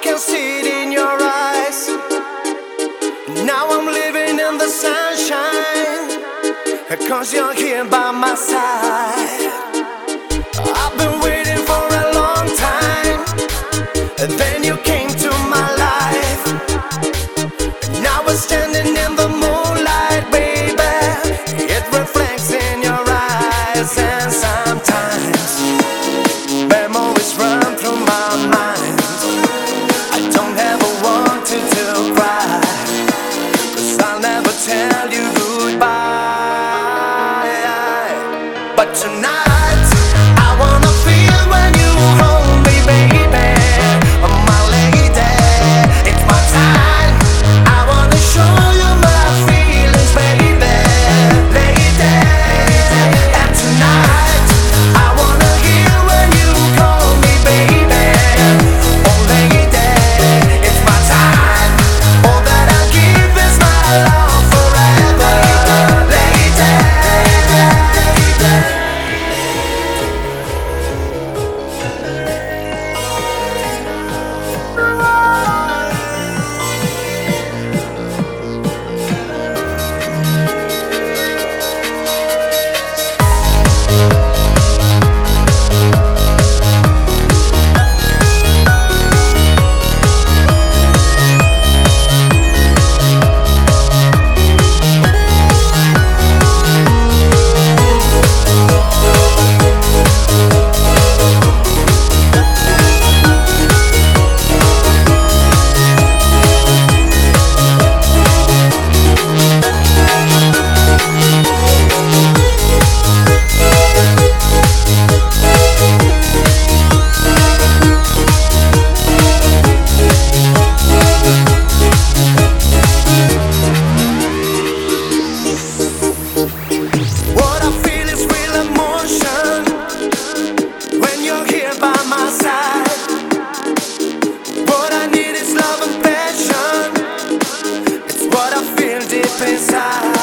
can see it in your eyes. Now I'm living in the sunshine. Cause you're here by my side I've been waiting for a long time And then you came to my life And now we're standing in the moonlight, baby It reflects in your eyes and pensar.